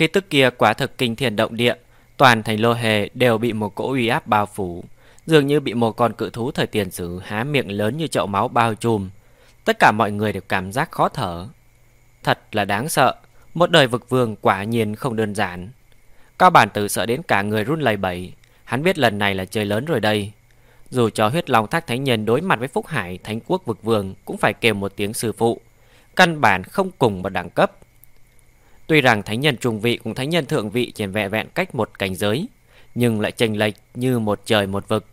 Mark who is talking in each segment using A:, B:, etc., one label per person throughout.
A: Khi tức kia quả thực kinh thiên động địa, toàn thành lô hề đều bị một cỗ uy áp bao phủ, dường như bị một con cự thú thời tiền sử há miệng lớn như chậu máu bao trùm. Tất cả mọi người đều cảm giác khó thở. Thật là đáng sợ, một đời vực vương quả nhiên không đơn giản. Cao bản tử sợ đến cả người run lẩy bẩy, hắn biết lần này là chơi lớn rồi đây. Dù cho huyết long thác thánh nhân đối mặt với Phúc Hải Thánh quốc vực vương cũng phải kêu một tiếng sư phụ, căn bản không cùng một đẳng cấp. Tuy rằng thánh nhân trung vị cùng thánh nhân thượng vị chỉ vẹn vẹn cách một cảnh giới, nhưng lại chênh lệch như một trời một vực.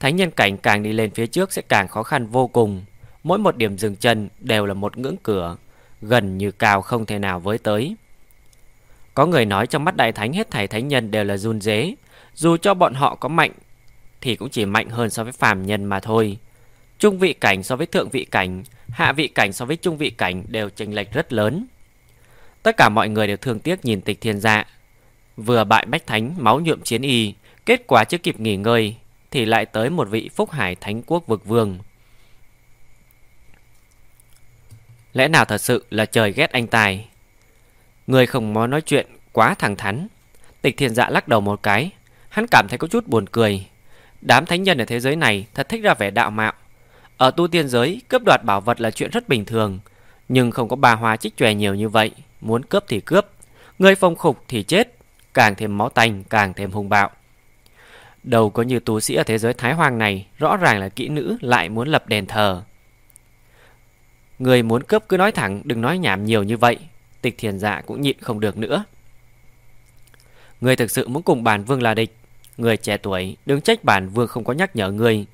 A: Thánh nhân cảnh càng đi lên phía trước sẽ càng khó khăn vô cùng, mỗi một điểm dừng chân đều là một ngưỡng cửa, gần như cao không thể nào với tới. Có người nói trong mắt đại thánh hết thảy thánh nhân đều là run dế, dù cho bọn họ có mạnh thì cũng chỉ mạnh hơn so với phàm nhân mà thôi. Trung vị cảnh so với thượng vị cảnh, hạ vị cảnh so với trung vị cảnh đều chênh lệch rất lớn. Tất cả mọi người đều thương tiếc nhìn tịch thiên dạ. Vừa bại bách thánh máu nhuộm chiến y, kết quả chưa kịp nghỉ ngơi thì lại tới một vị phúc hải thánh quốc vực vương. Lẽ nào thật sự là trời ghét anh tài? Người không muốn nói chuyện quá thẳng thắn. Tịch thiên dạ lắc đầu một cái, hắn cảm thấy có chút buồn cười. Đám thánh nhân ở thế giới này thật thích ra vẻ đạo mạo. Ở tu tiên giới, cướp đoạt bảo vật là chuyện rất bình thường, nhưng không có bà hoa chích chòe nhiều như vậy, muốn cướp thì cướp, người phong khục thì chết, càng thêm máu tanh, càng thêm hung bạo. Đầu có như tu sĩ ở thế giới thái hoàng này, rõ ràng là kỹ nữ lại muốn lập đền thờ. Người muốn cướp cứ nói thẳng, đừng nói nhảm nhiều như vậy, tịch thiền dạ cũng nhịn không được nữa. Người thực sự muốn cùng bản vương là địch, Người trẻ tuổi đừng trách bản vương không có nhắc nhở người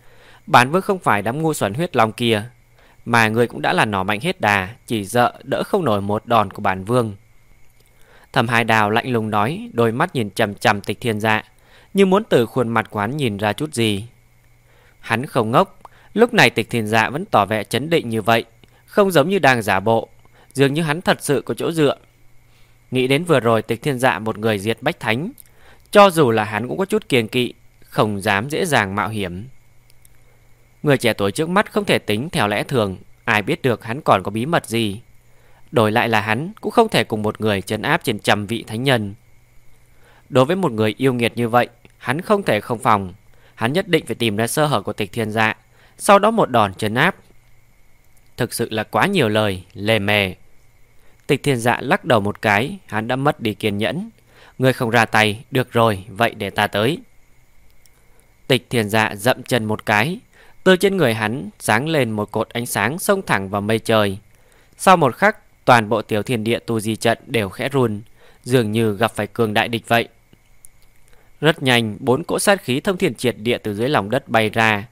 A: Bản vương không phải đám ngu xuẩn huyết long kia mà người cũng đã là nỏ mạnh hết đà, Chỉ dợ đỡ không nổi một đòn của bản vương. Thẩm Hải đào lạnh lùng nói, Đôi mắt nhìn chầm chầm tịch thiên dạ Như muốn từ khuôn mặt quán nhìn ra chút gì. Hắn không ngốc, Lúc này tịch thiên dạ vẫn tỏ vẻ chấn định như vậy, Không giống như đang giả bộ, Dường như hắn thật sự có chỗ dựa. Nghĩ đến vừa rồi tịch thiên dạ một người diệt bách thánh, cho dù là hắn cũng có chút kiêng kỵ, Không dám dễ dàng mạo hiểm. Người trẻ tuổi trước mắt không thể tính theo lẽ thường Ai biết được hắn còn có bí mật gì. Đổi lại là hắn Cũng không thể cùng một người chấn áp trên trăm vị thánh nhân. Đối với một người yêu nghiệt như vậy Hắn không thể không phòng. Hắn nhất định phải tìm ra sơ hở của tịch thiên dạ Sau đó một đòn chấn áp. Thực sự là quá nhiều lời Lề mề. Tịch thiên dạ lắc đầu một cái Hắn đã mất đi kiên nhẫn. Người không ra tay, được rồi, vậy để ta tới. Tịch thiên dạ dậm chân một cái, từ trên người hắn sáng lên một cột ánh sáng xông thẳng vào mây trời. Sau một khắc, toàn bộ tiểu thiên địa tu di trận đều khẽ run, dường như gặp phải cường đại địch vậy. Rất nhanh, bốn cỗ sát khí thông thiên triệt địa từ dưới lòng đất bay ra.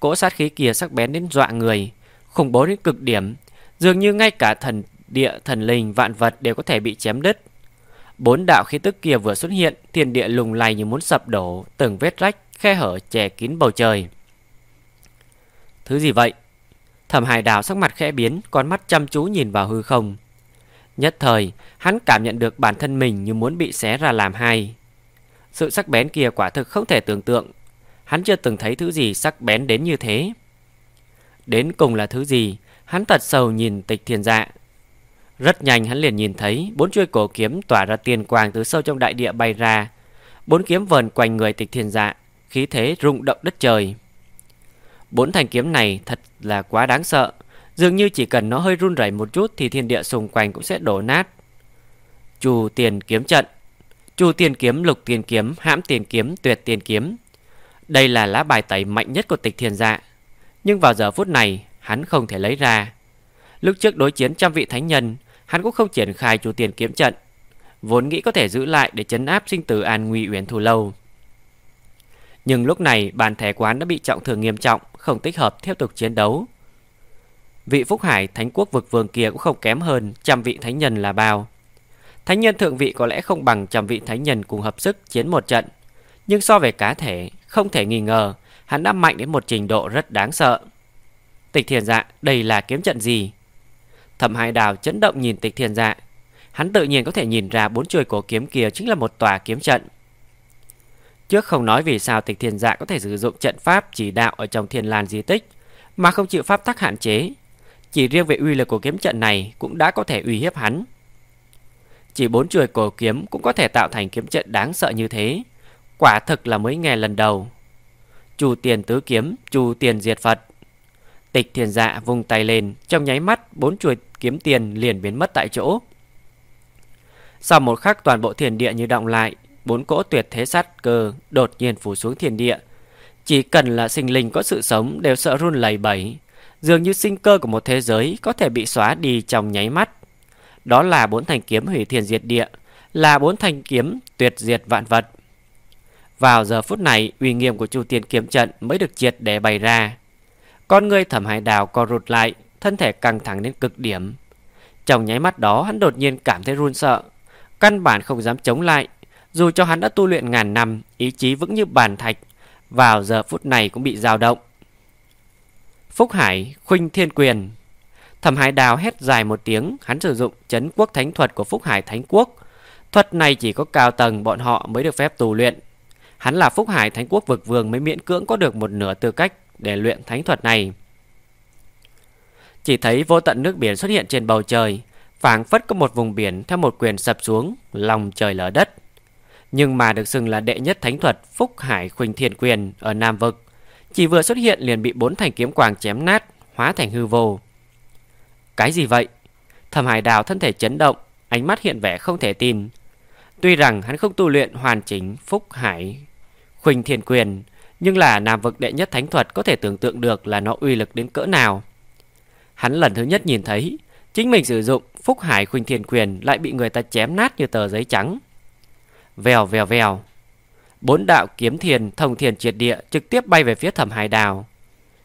A: Cỗ sát khí kia sắc bén đến dọa người, khủng bố đến cực điểm, dường như ngay cả thần địa, thần linh, vạn vật đều có thể bị chém đứt. Bốn đạo khí tức kia vừa xuất hiện, thiên địa lùng lay như muốn sập đổ, từng vết rách, khe hở che kín bầu trời. Thứ gì vậy? Thẩm Hải Đào sắc mặt khẽ biến, con mắt chăm chú nhìn vào hư không. Nhất thời, hắn cảm nhận được bản thân mình như muốn bị xé ra làm hai. Sự sắc bén kia quả thực không thể tưởng tượng. Hắn chưa từng thấy thứ gì sắc bén đến như thế. Đến cùng là thứ gì? Hắn thật sầu nhìn tịch thiền dạ, rất nhanh hắn liền nhìn thấy bốn chuôi cổ kiếm tỏa ra tiền quang từ sâu trong đại địa bay ra. Bốn kiếm vờn quanh người tịch thiền dạ, khí thế rung động đất trời. Bốn thanh kiếm này thật là quá đáng sợ. Dường như chỉ cần nó hơi run rẩy một chút thì thiên địa xung quanh cũng sẽ đổ nát. Chu tiền kiếm trận Chu tiền kiếm, lục tiền kiếm, hãm tiền kiếm, tuyệt tiền kiếm. Đây là lá bài tẩy mạnh nhất của tịch thiên dạ. Nhưng vào giờ phút này, hắn không thể lấy ra. Lúc trước đối chiến trăm vị thánh nhân, hắn cũng không triển khai chu tiền kiếm trận, vốn nghĩ có thể giữ lại để chấn áp sinh tử an nguy uyển thù lâu. Nhưng lúc này bàn thẻ quán đã bị trọng thương nghiêm trọng, không tích hợp tiếp tục chiến đấu. Vị Phúc Hải Thánh Quốc vực vương kia cũng không kém hơn trăm vị thánh nhân là bao. Thánh nhân thượng vị có lẽ không bằng trăm vị thánh nhân cùng hợp sức chiến một trận, nhưng so về cá thể, không thể nghi ngờ, hắn đã mạnh đến một trình độ rất đáng sợ. Tịch thiền dạ, đây là kiếm trận gì? Thẩm Hải Đào chấn động nhìn Tịch Thiền Dạ. Hắn tự nhiên có thể nhìn ra bốn chuôi cổ kiếm kia chính là một tòa kiếm trận. Trước không nói vì sao Tịch Thiên Dạ có thể sử dụng trận pháp chỉ đạo ở trong Thiên Lan di tích, mà không chịu pháp tắc hạn chế. Chỉ riêng về uy lực của kiếm trận này cũng đã có thể uy hiếp hắn. Chỉ bốn chuôi cổ kiếm cũng có thể tạo thành kiếm trận đáng sợ như thế Quả thực là mới nghe lần đầu Chu tiền tứ kiếm, Chu tiền diệt Phật Tịch thiền dạ vung tay lên, Trong nháy mắt bốn chuôi kiếm tiền liền biến mất tại chỗ Sau một khắc toàn bộ thiền địa như động lại Bốn cỗ tuyệt thế sát cơ Đột nhiên phủ xuống thiên địa. Chỉ cần là sinh linh có sự sống Đều sợ run lẩy bẩy. Dường như sinh cơ của một thế giới Có thể bị xóa đi trong nháy mắt. Đó là bốn thanh kiếm hủy thiền diệt địa, Là bốn thanh kiếm tuyệt diệt vạn vật. Vào giờ phút này, uy nghiêm của Chu Tiên kiếm trận Mới được triệt để bày ra. Con người thẩm hải đào co rụt lại, Thân thể căng thẳng đến cực điểm. Trong nháy mắt đó, hắn đột nhiên cảm thấy run sợ. Căn bản không dám chống lại dù cho hắn đã tu luyện ngàn năm, Ý chí vững như bàn thạch, Vào giờ phút này cũng bị dao động. Phúc Hải, khuynh thiên quyền. Thẩm Hải Đào hét dài một tiếng, Hắn sử dụng chấn quốc thánh thuật của Phúc Hải Thánh Quốc. Thuật này chỉ có cao tầng bọn họ mới được phép tu luyện. Hắn là Phúc Hải Thánh Quốc vực vương mới miễn cưỡng có được một nửa tư cách để luyện thánh thuật này. Chỉ thấy vô tận nước biển xuất hiện trên bầu trời, phảng phất có một vùng biển theo một quyền sập xuống, lòng trời lở đất nhưng mà được xưng là đệ nhất thánh thuật Phúc Hải Khuynh Thiên Quyền ở Nam Vực. Chỉ vừa xuất hiện liền bị bốn thanh kiếm quàng chém nát, Hóa thành hư vô. Cái gì vậy? Thẩm hải đào thân thể chấn động, Ánh mắt hiện vẻ không thể tin. Tuy rằng hắn không tu luyện hoàn chỉnh Phúc Hải Khuynh Thiên Quyền, Nhưng là nam vực đệ nhất thánh thuật Có thể tưởng tượng được là nó uy lực đến cỡ nào. Hắn lần thứ nhất nhìn thấy, Chính mình sử dụng Phúc Hải Khuynh Thiên Quyền Lại bị người ta chém nát như tờ giấy trắng. Vèo vèo vèo Bốn đạo kiếm thiền thông thiền triệt địa trực tiếp bay về phía thẩm hải đào.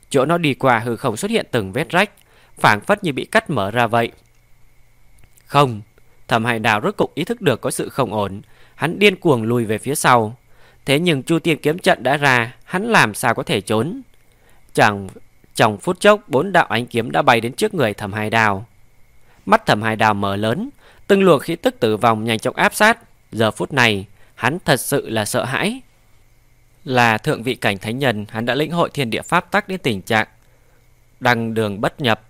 A: Chỗ nó đi qua hư không xuất hiện từng vết rách, phảng phất như bị cắt mở ra vậy. Không, thẩm hải đào rốt cục ý thức được có sự không ổn, hắn điên cuồng lùi về phía sau. Thế nhưng chu tiên kiếm trận đã ra, hắn làm sao có thể trốn? Chẳng trong phút chốc bốn đạo ánh kiếm đã bay đến trước người thẩm hải đào. Mắt thẩm hải đào mở lớn, từng luồng khí tức tử vong nhanh chóng áp sát. Giờ phút này, Hắn thật sự là sợ hãi. Là thượng vị cảnh thánh nhân Hắn đã lĩnh hội thiên địa pháp tắc đến tình trạng đằng đường bất nhập.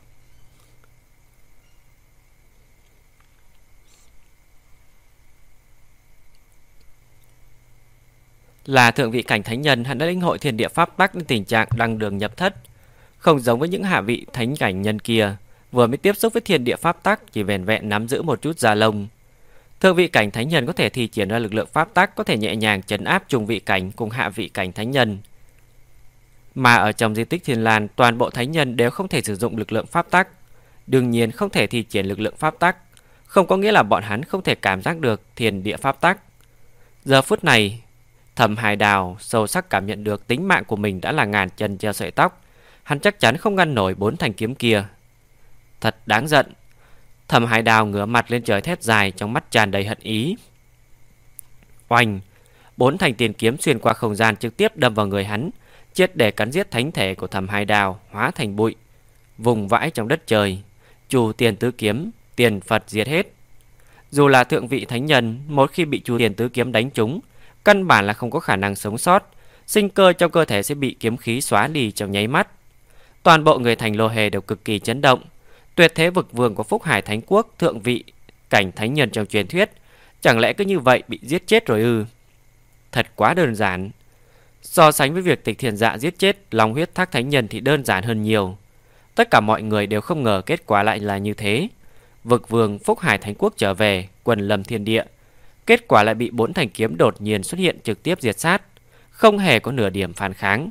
A: Là thượng vị cảnh thánh nhân Hắn đã lĩnh hội thiên địa pháp tắc đến tình trạng đằng đường nhập thất. Không giống với những hạ vị thánh cảnh nhân kia Vừa mới tiếp xúc với thiên địa pháp tắc Chỉ vẹn vẹn nắm giữ một chút da lông. Thượng vị cảnh thánh nhân có thể thi triển ra lực lượng pháp tắc có thể nhẹ nhàng chấn áp trung vị cảnh cùng hạ vị cảnh thánh nhân. Mà ở trong di tích Thiên Lan, toàn bộ thánh nhân đều không thể sử dụng lực lượng pháp tắc. Đương nhiên không thể thi triển lực lượng pháp tắc, không có nghĩa là bọn hắn không thể cảm giác được thiền địa pháp tắc. Giờ phút này, Thẩm Hải Đào sâu sắc cảm nhận được tính mạng của mình đã là ngàn chân treo sợi tóc, hắn chắc chắn không ngăn nổi bốn thanh kiếm kia. Thật đáng giận, Thẩm Hải Đào ngửa mặt lên trời thét dài trong mắt tràn đầy hận ý. Oanh! Bốn thành tiền kiếm xuyên qua không gian trực tiếp đâm vào người hắn, chết để cắn giết thánh thể của Thẩm Hải Đào hóa thành bụi, vùng vãi trong đất trời. Chủ tiền tứ kiếm, tiền Phật diệt hết. Dù là thượng vị thánh nhân, một khi bị chủ tiền tứ kiếm đánh trúng, căn bản là không có khả năng sống sót, sinh cơ trong cơ thể sẽ bị kiếm khí xóa đi trong nháy mắt. Toàn bộ người thành lô hề đều cực kỳ chấn động, Tuyệt thế vực vương của Phúc Hải Thánh Quốc thượng vị cảnh thánh nhân trong truyền thuyết, chẳng lẽ cứ như vậy bị giết chết rồi ư? Thật quá đơn giản. So sánh với việc tịch thiền dạ giết chết lòng huyết thác thánh nhân thì đơn giản hơn nhiều. Tất cả mọi người đều không ngờ kết quả lại là như thế. Vực vương Phúc Hải Thánh Quốc trở về, quần lâm thiên địa. Kết quả lại bị bốn thành kiếm đột nhiên xuất hiện trực tiếp diệt sát, không hề có nửa điểm phản kháng.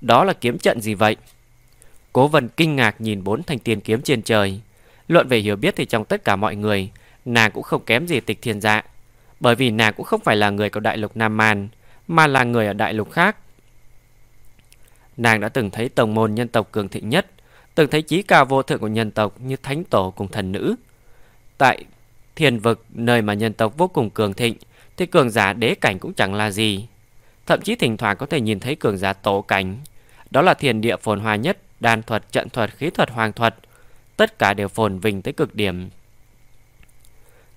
A: Đó là kiếm trận gì vậy? Cố vân kinh ngạc nhìn bốn thanh tiền kiếm trên trời. Luận về hiểu biết thì trong tất cả mọi người, nàng cũng không kém gì tịch thiên dạ. Bởi vì nàng cũng không phải là người của đại lục Nam Man, mà là người ở đại lục khác. Nàng đã từng thấy tổng môn nhân tộc cường thịnh nhất, từng thấy trí cao vô thượng của nhân tộc như thánh tổ cùng thần nữ. Tại thiên vực, nơi mà nhân tộc vô cùng cường thịnh, thì cường giả đế cảnh cũng chẳng là gì. Thậm chí thỉnh thoảng có thể nhìn thấy cường giả tổ cảnh. Đó là thiền địa phồn hoa nhất đan thuật, trận thuật, khí thuật, hoàng thuật, tất cả đều phồn vinh tới cực điểm.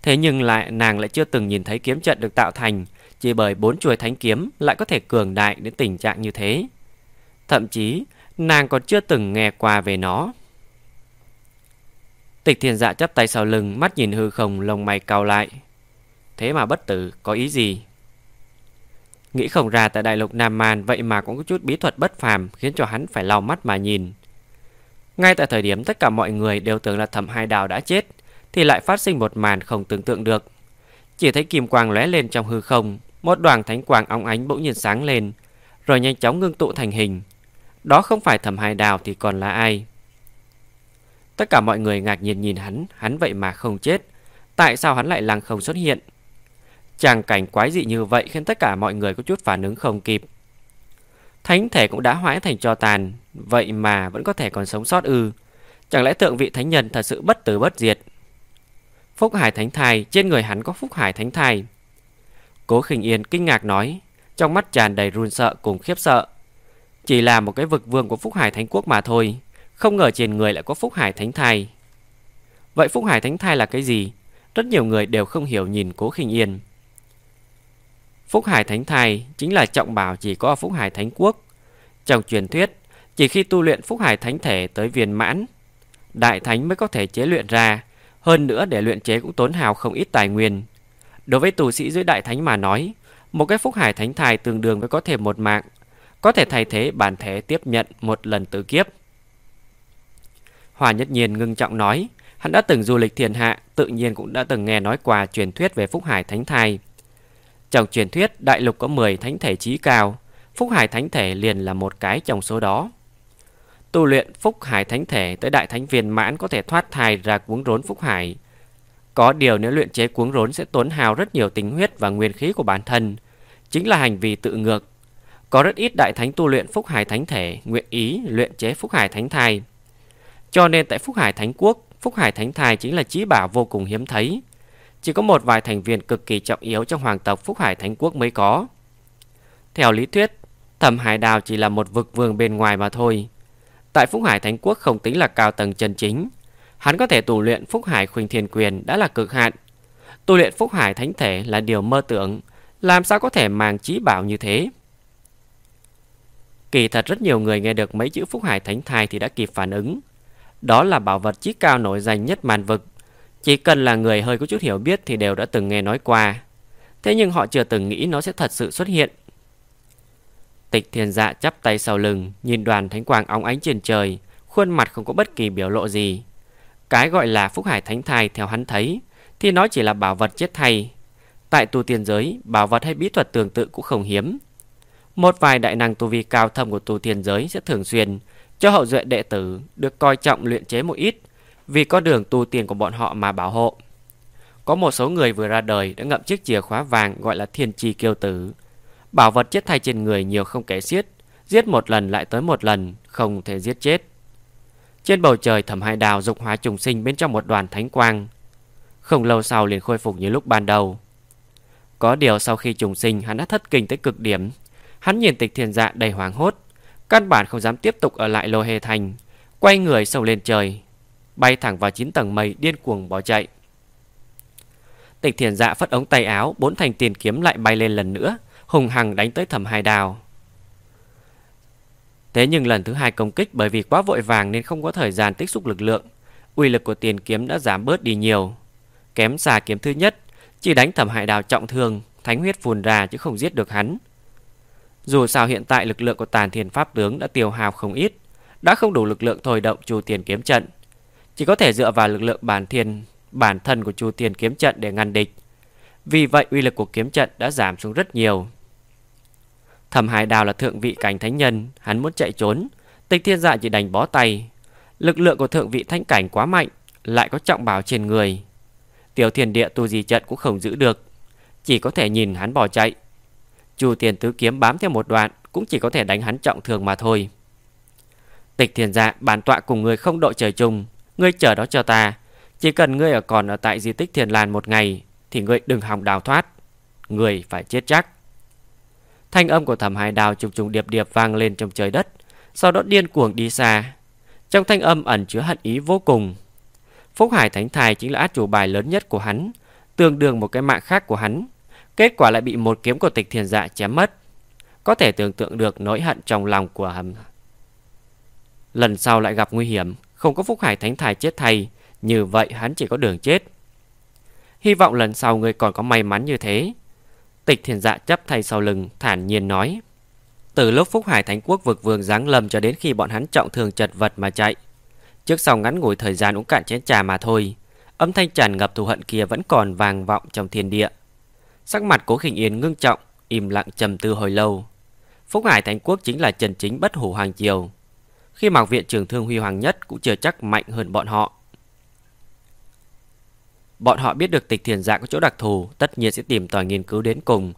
A: Thế nhưng lại nàng lại chưa từng nhìn thấy kiếm trận được tạo thành, chỉ bởi bốn chuôi thánh kiếm lại có thể cường đại đến tình trạng như thế. Thậm chí, nàng còn chưa từng nghe qua về nó. Tịch thiền dạ chắp tay sau lưng, mắt nhìn hư không, lông mày cao lại. Thế mà bất tử có ý gì Nghĩ không ra tại đại lục Nam Man, Vậy mà cũng có chút bí thuật bất phàm Khiến cho hắn phải lau mắt mà nhìn. Ngay tại thời điểm tất cả mọi người đều tưởng là thẩm hai đào đã chết, Thì lại phát sinh một màn không tưởng tượng được. Chỉ thấy kim quang lóe lên trong hư không, Một đoàn thánh quang óng ánh bỗng nhiên sáng lên, Rồi nhanh chóng ngưng tụ thành hình. Đó không phải thẩm hai đào thì còn là ai? Tất cả mọi người ngạc nhiên nhìn hắn Hắn vậy mà không chết. Tại sao hắn lại lăng không xuất hiện? Tràng cảnh quái dị như vậy khiến tất cả mọi người có chút phản ứng không kịp. Thánh thể cũng đã hoãi thành cho tàn, vậy mà vẫn có thể còn sống sót ư. Chẳng lẽ tượng vị thánh nhân thật sự bất tử bất diệt? Phúc Hải Thánh Thai, trên người hắn có Phúc Hải Thánh Thai. Cố khinh Yên kinh ngạc nói, trong mắt tràn đầy run sợ cùng khiếp sợ. Chỉ là một cái vực vương của Phúc Hải Thánh Quốc mà thôi, không ngờ trên người lại có Phúc Hải Thánh Thai. Vậy Phúc Hải Thánh Thai là cái gì? Rất nhiều người đều không hiểu nhìn Cố khinh Yên. Phúc Hải Thánh Thai chính là trọng bảo chỉ có ở Phúc Hải Thánh Quốc. Trong truyền thuyết, chỉ khi tu luyện Phúc Hải Thánh Thể tới viên mãn, Đại Thánh mới có thể chế luyện ra. Hơn nữa để luyện chế cũng tốn hào không ít tài nguyên. Đối với tù sĩ dưới Đại Thánh mà nói, một cái Phúc Hải Thánh Thai tương đương với có thể một mạng, có thể thay thế bản thể tiếp nhận một lần tử kiếp. Hòa Nhất Nhiên ngưng trọng nói, hắn đã từng du lịch thiên hạ, tự nhiên cũng đã từng nghe nói qua truyền thuyết về Phúc Hải Thánh Thai. Trong truyền thuyết, đại lục có 10 thánh thể trí cao, Phúc Hải Thánh Thể liền là một cái trong số đó. Tu luyện Phúc Hải Thánh Thể tới đại thánh viên mãn có thể thoát thai ra cuống rốn Phúc Hải. Có điều nếu luyện chế cuống rốn sẽ tốn hào rất nhiều tính huyết và nguyên khí của bản thân, chính là hành vi tự ngược. Có rất ít đại thánh tu luyện Phúc Hải Thánh Thể nguyện ý luyện chế Phúc Hải Thánh Thai. Cho nên tại Phúc Hải Thánh Quốc, Phúc Hải Thánh Thai chính là trí bảo vô cùng hiếm thấy. Chỉ có một vài thành viên cực kỳ trọng yếu trong hoàng tộc Phúc Hải Thánh Quốc mới có. Theo lý thuyết, Thẩm Hải Đào chỉ là một vực vương bên ngoài mà thôi. Tại Phúc Hải Thánh Quốc không tính là cao tầng chân chính. Hắn có thể tu luyện Phúc Hải Khuynh Thiên Quyền đã là cực hạn. Tu luyện Phúc Hải Thánh Thể là điều mơ tưởng, làm sao có thể mang trí bảo như thế? Kỳ thật rất nhiều người nghe được mấy chữ Phúc Hải Thánh Thai thì đã kịp phản ứng. Đó là bảo vật chí cao nổi danh nhất màn vực. Chỉ cần là người hơi có chút hiểu biết thì đều đã từng nghe nói qua. Thế nhưng họ chưa từng nghĩ nó sẽ thật sự xuất hiện. Tịch thiền dạ chắp tay sau lưng, nhìn đoàn thánh quang óng ánh trên trời, khuôn mặt không có bất kỳ biểu lộ gì. Cái gọi là phúc hải thánh thai theo hắn thấy, thì nó chỉ là bảo vật chết thay. Tại tu tiên giới, bảo vật hay bí thuật tương tự cũng không hiếm. Một vài đại năng tu vi cao thâm của tu tiên giới sẽ thường xuyên cho hậu duệ đệ tử được coi trọng luyện chế một ít vì có đường tu tiền của bọn họ mà bảo hộ. Có một số người vừa ra đời đã ngậm chiếc chìa khóa vàng gọi là thiên chi kiêu tử. Bảo vật chết thay trên người nhiều không kể xiết, giết một lần lại tới một lần, không thể giết chết. Trên bầu trời thẩm hai đào dục hóa trùng sinh bên trong một đoàn thánh quang. Không lâu sau liền khôi phục như lúc ban đầu. Có điều sau khi trùng sinh hắn đã thất kinh tới cực điểm. Hắn nhìn tịch thiền dạ đầy hoảng hốt. Căn bản không dám tiếp tục ở lại lô hề thành. Quay người sâu lên trời, bay thẳng vào chín tầng mây điên cuồng bỏ chạy. Tịch thiền dạ phất ống tay áo, bốn thành tiền kiếm lại bay lên lần nữa, hùng hằng đánh tới thẩm hai đào. Thế nhưng lần thứ hai công kích bởi vì quá vội vàng nên không có thời gian tích xúc lực lượng, uy lực của tiền kiếm đã giảm bớt đi nhiều. Kém xa kiếm thứ nhất, chỉ đánh thẩm hải đào trọng thương, thánh huyết phun ra chứ không giết được hắn. Dù sao hiện tại lực lượng của tàn thiền pháp tướng đã tiêu hào không ít, đã không đủ lực lượng thôi động chu tiền kiếm trận, chỉ có thể dựa vào lực lượng bản thiên bản thân của Chu Tiền kiếm trận để ngăn địch. Vì vậy uy lực của kiếm trận đã giảm xuống rất nhiều. Thẩm Hải Đào là thượng vị cảnh thánh nhân, hắn muốn chạy trốn, Tịch Thiên Dạ chỉ đành bó tay. Lực lượng của thượng vị thánh cảnh quá mạnh, lại có trọng bảo trên người. Tiểu Thiên Địa tu di trận cũng không giữ được, chỉ có thể nhìn hắn bỏ chạy. Chu Tiền tứ kiếm bám theo một đoạn, cũng chỉ có thể đánh hắn trọng thường mà thôi. Tịch Thiên Dạ bản tọa cùng người không đội trời chung, Ngươi chờ đó cho ta. Chỉ cần ngươi ở còn ở tại di tích Thiền làn một ngày, Thì ngươi đừng hòng đào thoát. Ngươi phải chết chắc. Thanh âm của thẩm hải đào trùng trùng điệp điệp vang lên trong trời đất, Sau đó điên cuồng đi xa. Trong thanh âm ẩn chứa hận ý vô cùng. Phúc Hải Thánh Thai chính là át chủ bài lớn nhất của hắn, Tương đương một cái mạng khác của hắn. Kết quả lại bị một kiếm của tịch thiền dạ chém mất. Có thể tưởng tượng được nỗi hận trong lòng của hắn. Lần sau lại gặp nguy hiểm không có Phúc Hải Thánh Thai chết thay. Như vậy hắn chỉ có đường chết. Hy vọng lần sau người còn có may mắn như thế. Tịch thiền dạ chấp thay sau lưng, Thản nhiên nói. Từ lúc Phúc Hải Thánh Quốc vực vương giáng lầm Cho đến khi bọn hắn trọng thường chật vật mà chạy, Trước sau ngắn ngủi thời gian uống cạn chén trà mà thôi. Âm thanh tràn ngập thù hận kia Vẫn còn vang vọng trong thiên địa. Sắc mặt cố khinh yên ngưng trọng, Im lặng trầm tư hồi lâu. Phúc Hải Thánh Quốc chính là trần chính bất hủ hoàng triều. Khi mặc viện trưởng thương huy hoàng nhất Cũng chưa chắc mạnh hơn bọn họ. Bọn họ biết được tịch thiền dạ có chỗ đặc thù, Tất nhiên sẽ tìm tòi nghiên cứu đến cùng.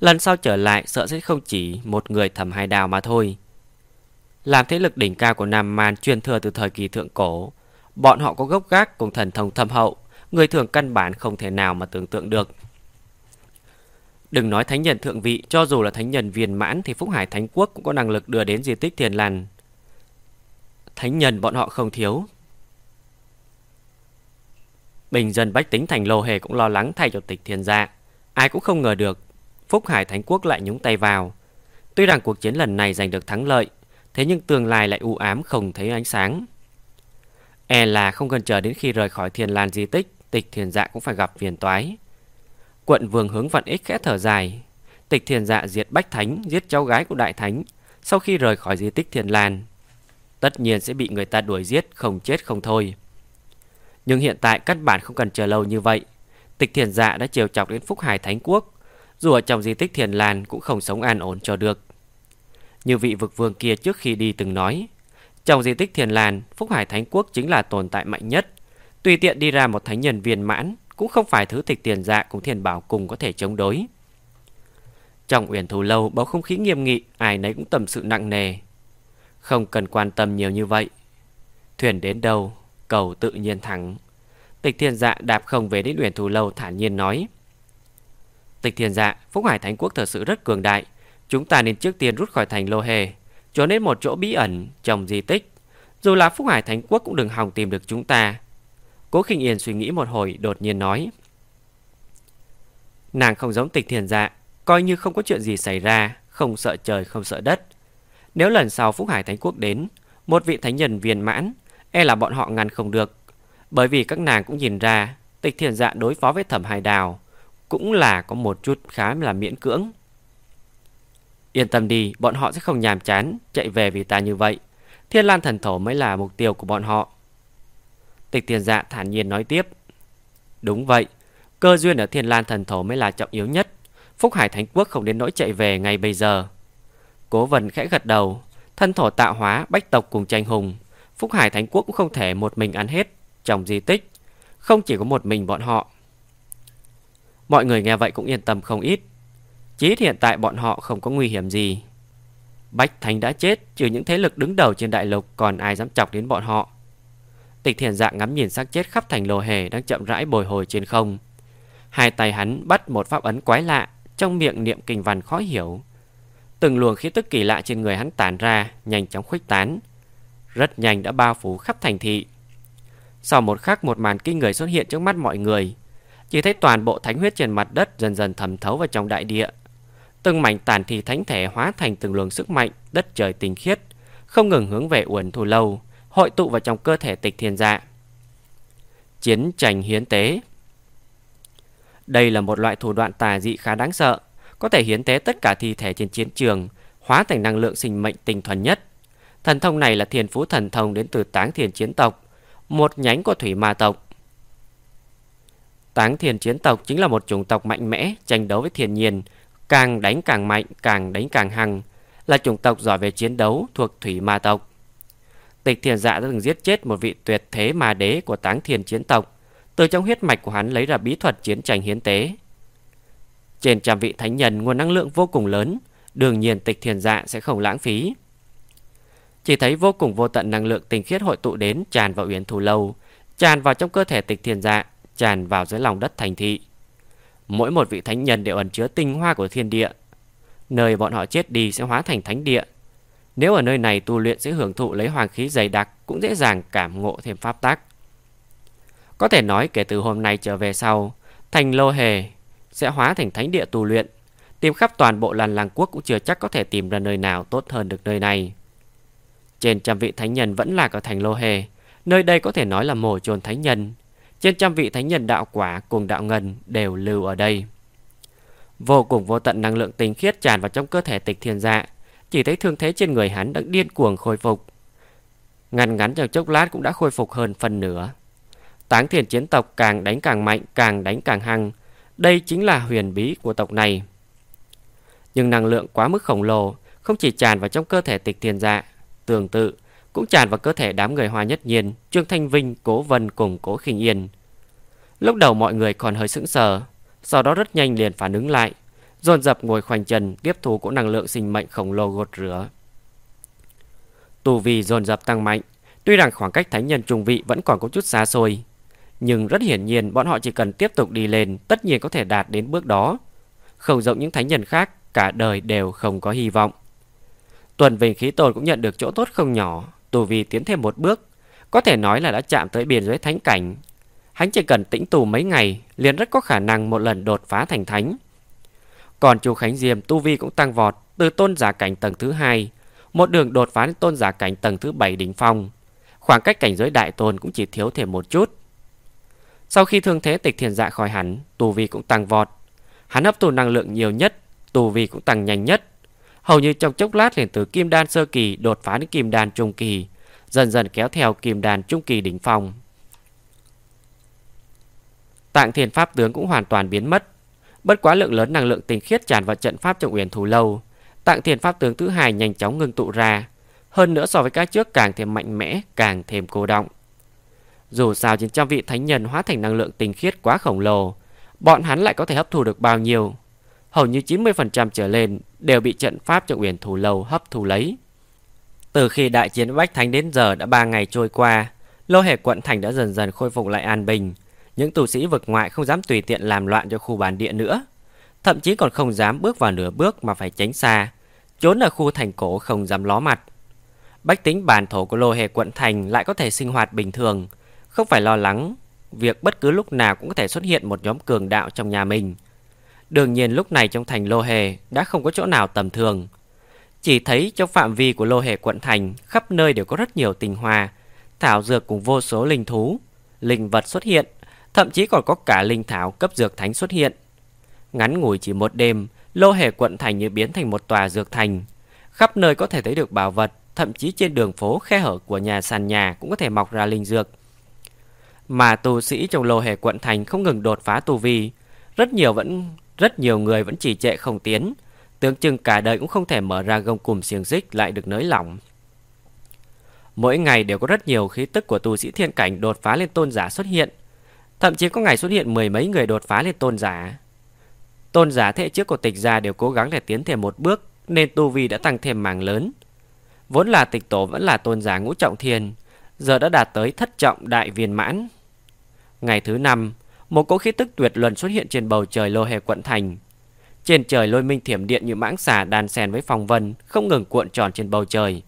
A: Lần sau trở lại, sợ sẽ không chỉ Một người thầm hai đào mà thôi. Làm thế lực đỉnh cao của Nam Man truyền thừa từ thời kỳ thượng cổ, Bọn họ có gốc gác cùng thần thông thâm hậu, Người thường căn bản không thể nào mà tưởng tượng được. Đừng nói thánh nhân thượng vị, Cho dù là thánh nhân viên mãn Thì Phúc Hải Thánh Quốc cũng có năng lực đưa đến di tích thiền làn Thánh nhân bọn họ không thiếu Bình dân bách tính thành lô hề cũng lo lắng thay cho tịch thiên dạ Ai cũng không ngờ được Phúc Hải Thánh Quốc lại nhúng tay vào. Tuy rằng cuộc chiến lần này giành được thắng lợi, thế nhưng tương lai lại u ám không thấy ánh sáng. E là không cần chờ đến khi rời khỏi thiên lan di tích, tịch thiên dạ cũng phải gặp phiền toái. Quận vương hướng vận ích khẽ thở dài. Tịch thiên dạ diệt bách thánh, giết cháu gái của đại thánh. Sau khi rời khỏi di tích thiên lan, tất nhiên sẽ bị người ta đuổi giết, không chết không thôi. Nhưng hiện tại căn bản không cần chờ lâu như vậy. Tịch thiền dạ đã chiều chọc đến Phúc Hải Thánh Quốc. Dù ở trong di tích thiền lan cũng không sống an ổn cho được. Như vị vực vương kia trước khi đi từng nói Trong di tích thiền lan Phúc Hải Thánh Quốc chính là tồn tại mạnh nhất. Tùy tiện đi ra một thánh nhân viên mãn Cũng không phải thứ tịch tiền dạ cùng thiền bảo cùng có thể chống đối. Trong uyển thù lâu bầu không khí nghiêm nghị Ai nấy cũng tầm sự nặng nề. Không cần quan tâm nhiều như vậy Thuyền đến đâu cầu tự nhiên thắng. Tịch thiên dạ đạp không về đến luyện thù lâu thản nhiên nói. Tịch thiên dạ, Phúc Hải Thánh Quốc thật sự rất cường đại. Chúng ta nên trước tiên rút khỏi thành Lô Hề, trốn đến một chỗ bí ẩn trong di tích. Dù là Phúc Hải Thánh Quốc cũng đừng hòng tìm được chúng ta. Cố khinh yên suy nghĩ một hồi đột nhiên nói. Nàng không giống tịch thiền dạ, coi như không có chuyện gì xảy ra, không sợ trời không sợ đất. Nếu lần sau Phúc Hải Thánh Quốc đến, một vị thánh nhân viên mãn E là bọn họ ngăn không được. Bởi vì các nàng cũng nhìn ra Tịch thiền dạ đối phó với thẩm hải đào Cũng là có một chút khá là miễn cưỡng. Yên tâm đi Bọn họ sẽ không nhàm chán Chạy về vì ta như vậy. Thiên lan thần thổ mới là mục tiêu của bọn họ. Tịch thiền dạ thản nhiên nói tiếp. Đúng vậy Cơ duyên ở thiên lan thần thổ mới là trọng yếu nhất. Phúc Hải Thánh Quốc không đến nỗi chạy về ngay bây giờ. Cố vần khẽ gật đầu Thân thổ tạo hóa bách tộc cùng tranh hùng Phúc Hải Thánh Quốc cũng không thể một mình ăn hết trong di tích. Không chỉ có một mình bọn họ. Mọi người nghe vậy cũng yên tâm không ít. Chí hiện tại bọn họ không có nguy hiểm gì. Bách Thánh đã chết, trừ những thế lực đứng đầu trên đại lục còn ai dám chọc đến bọn họ. Tịch thiền dạng ngắm nhìn xác chết khắp thành lồ hề đang chậm rãi bồi hồi trên không. Hai tay hắn bắt một pháp ấn quái lạ, trong miệng niệm kinh văn khó hiểu. Từng luồng khí tức kỳ lạ trên người hắn tản ra, nhanh chóng khuếch tán, rất nhanh đã bao phủ khắp thành thị. Sau một khắc một màn kinh người xuất hiện trước mắt mọi người, chỉ thấy toàn bộ thánh huyết trên mặt đất dần dần thẩm thấu vào trong đại địa. Từng mảnh tàn thi thánh thể hóa thành từng luồng sức mạnh, đất trời tinh khiết, không ngừng hướng về uẩn thù lâu, hội tụ vào trong cơ thể tịch thiên dạ. Chiến tranh hiến tế Đây là một loại thủ đoạn tà dị khá đáng sợ, có thể hiến tế tất cả thi thể trên chiến trường, hóa thành năng lượng sinh mệnh tinh thuần nhất, Thần thông này là thiền phú thần thông đến từ táng thiền chiến tộc, một nhánh của thủy ma tộc. Táng thiền chiến tộc chính là một chủng tộc mạnh mẽ, tranh đấu với thiên nhiên, càng đánh càng mạnh, càng đánh càng hăng, là chủng tộc giỏi về chiến đấu thuộc thủy ma tộc. Tịch thiền dạ đã từng giết chết một vị tuyệt thế ma đế của táng thiền chiến tộc, từ trong huyết mạch của hắn lấy ra bí thuật chiến tranh hiến tế. Trên trăm vị thánh nhân nguồn năng lượng vô cùng lớn, đương nhiên tịch thiền dạ sẽ không lãng phí. Chỉ thấy vô cùng vô tận năng lượng tinh khiết hội tụ đến tràn vào uyển thù lâu, tràn vào trong cơ thể tịch thiền dạ, tràn vào dưới lòng đất thành thị. Mỗi một vị thánh nhân đều ẩn chứa tinh hoa của thiên địa. Nơi bọn họ chết đi sẽ hóa thành thánh địa. Nếu ở nơi này tu luyện sẽ hưởng thụ lấy hoàng khí dày đặc, cũng dễ dàng cảm ngộ thêm pháp tác Có thể nói kể từ hôm nay trở về sau, thành lô hề sẽ hóa thành thánh địa tu luyện. Tìm khắp toàn bộ làn làng quốc cũng chưa chắc có thể tìm ra nơi nào tốt hơn được nơi này. Trên trăm vị thánh nhân vẫn là ở thành Lô Hề Nơi đây có thể nói là mồ chôn thánh nhân trên trăm vị thánh nhân đạo quả cùng đạo ngân đều lưu ở đây. Vô cùng vô tận năng lượng tinh khiết tràn vào trong cơ thể tịch thiên dạ, chỉ thấy thương thế trên người hắn đang điên cuồng khôi phục. Ngắn ngắn trong chốc lát cũng đã khôi phục hơn phần nửa. Táng thiền chiến tộc càng đánh càng mạnh, càng đánh càng hăng. Đây chính là huyền bí của tộc này. Nhưng năng lượng quá mức khổng lồ, không chỉ tràn vào trong cơ thể tịch thiên dạ, tương tự cũng tràn vào cơ thể đám người hoa nhất nhiên, Trương Thanh Vinh, Cố Vân cùng Cố Khinh Yên. Lúc đầu mọi người còn hơi sững sờ, sau đó rất nhanh liền phản ứng lại, dồn dập ngồi khoanh chân tiếp thu của năng lượng sinh mệnh khổng lồ gột rửa. Tù vì dồn dập tăng mạnh, tuy rằng khoảng cách thánh nhân trung vị vẫn còn có chút xa xôi, nhưng rất hiển nhiên bọn họ chỉ cần tiếp tục đi lên tất nhiên có thể đạt đến bước đó. Không giống những thánh nhân khác, cả đời đều không có hy vọng. Tuần Vinh khí tồn cũng nhận được chỗ tốt không nhỏ, tù vì tiến thêm một bước, có thể nói là đã chạm tới biên giới thánh cảnh. Hắn chỉ cần tĩnh tù mấy ngày, liền rất có khả năng một lần đột phá thành thánh. Còn chu Khánh Diêm tu vi cũng tăng vọt từ tôn giả cảnh tầng thứ hai, một đường đột phá đến tôn giả cảnh tầng thứ bảy đỉnh phong. Khoảng cách cảnh giới đại tôn cũng chỉ thiếu thêm một chút. Sau khi thương thế tịch thiền dạ khỏi hắn, tu vi cũng tăng vọt. Hắn hấp thu năng lượng nhiều nhất, tu vi cũng tăng nhanh nhất. Hầu như trong chốc lát liền từ kim đan sơ kỳ đột phá đến kim đan trung kỳ, dần dần kéo theo kim đan trung kỳ đỉnh phong. Tạng thiền pháp tướng cũng hoàn toàn biến mất. Bất quá lượng lớn năng lượng tinh khiết tràn vào trận pháp trong uyển thù lâu. Tạng thiền pháp tướng thứ hai nhanh chóng ngưng tụ ra. Hơn nữa so với cái trước càng thêm mạnh mẽ, càng thêm cô động. Dù sao 900 vị thánh nhân hóa thành năng lượng tinh khiết quá khổng lồ, bọn hắn lại có thể hấp thu được bao nhiêu? Hầu như 90% trở lên đều bị trận pháp trong uyển thù lâu hấp thu lấy. Từ khi đại chiến Bách Thánh đến giờ đã 3 ngày trôi qua, lô hệ quận thành đã dần dần khôi phục lại an bình. Những tù sĩ vực ngoại không dám tùy tiện làm loạn cho khu bản địa nữa. Thậm chí còn không dám bước vào nửa bước mà phải tránh xa. Trốn ở khu thành cổ không dám ló mặt. Bách tính bản thổ của lô hệ quận thành lại có thể sinh hoạt bình thường. Không phải lo lắng việc bất cứ lúc nào cũng có thể xuất hiện một nhóm cường đạo trong nhà mình. Đương nhiên lúc này trong thành lô hề đã không có chỗ nào tầm thường. Chỉ thấy trong phạm vi của lô hề quận thành khắp nơi đều có rất nhiều tình hòa thảo dược cùng vô số linh thú, linh vật xuất hiện, thậm chí còn có cả linh thảo cấp dược thánh xuất hiện. Ngắn ngủi chỉ một đêm, lô hề quận thành như biến thành một tòa dược thành. Khắp nơi có thể thấy được bảo vật, thậm chí trên đường phố khe hở của nhà sàn nhà cũng có thể mọc ra linh dược. Mà tu sĩ trong lô hề quận thành không ngừng đột phá tu vi, rất nhiều vẫn rất nhiều người vẫn chỉ trệ không tiến, Tưởng chừng cả đời cũng không thể mở ra gông cùm xiềng xích lại được nới lỏng. Mỗi ngày đều có rất nhiều khí tức của tu sĩ thiên cảnh đột phá lên tôn giả xuất hiện. Thậm chí có ngày xuất hiện mười mấy người đột phá lên tôn giả. Tôn giả thế trước của tịch gia đều cố gắng để tiến thêm một bước nên tu vi đã tăng thêm mảng lớn. Vốn là tịch tổ vẫn là tôn giả ngũ trọng thiên, giờ đã đạt tới thất trọng đại viên mãn. Ngày thứ năm, một cỗ khí tức tuyệt luân xuất hiện trên bầu trời lô hề quận thành. Trên trời lôi minh thiểm điện như mãng xà đàn xen với phong vân, không ngừng cuộn tròn trên bầu trời.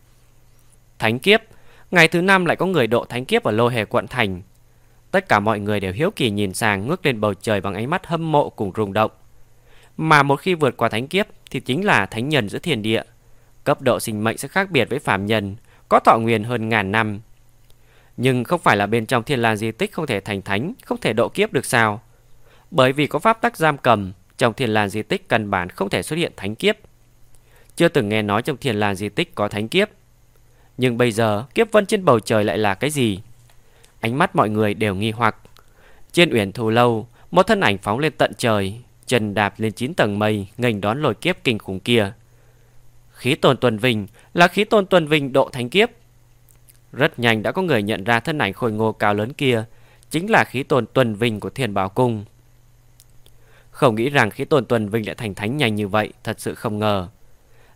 A: Thánh kiếp, ngày thứ năm lại có người độ thánh kiếp ở lô hề quận thành. Tất cả mọi người đều hiếu kỳ nhìn sang ngước lên bầu trời bằng ánh mắt hâm mộ cùng rung động. Mà một khi vượt qua thánh kiếp thì chính là thánh nhân giữa thiên địa. Cấp độ sinh mệnh sẽ khác biệt với phàm nhân, có thọ nguyên hơn ngàn năm. Nhưng không phải là bên trong thiên lan di tích không thể thành thánh, không thể độ kiếp được sao? Bởi vì có pháp tắc giam cầm, trong thiên lan di tích căn bản không thể xuất hiện thánh kiếp. Chưa từng nghe nói trong thiên lan di tích có thánh kiếp. Nhưng bây giờ kiếp vân trên bầu trời lại là cái gì? Ánh mắt mọi người đều nghi hoặc. Trên uyển thù lâu, một thân ảnh phóng lên tận trời, chân đạp lên 9 tầng mây, nghênh đón lồi kiếp kinh khủng kia. Khí tôn tuần vinh là khí tôn tuần vinh độ thánh kiếp. Rất nhanh đã có người nhận ra thân ảnh khôi ngô cao lớn kia, chính là khí tồn tuần vinh của thiên bảo cung. Không nghĩ rằng khí tồn tuần vinh lại thành thánh nhanh như vậy, thật sự không ngờ.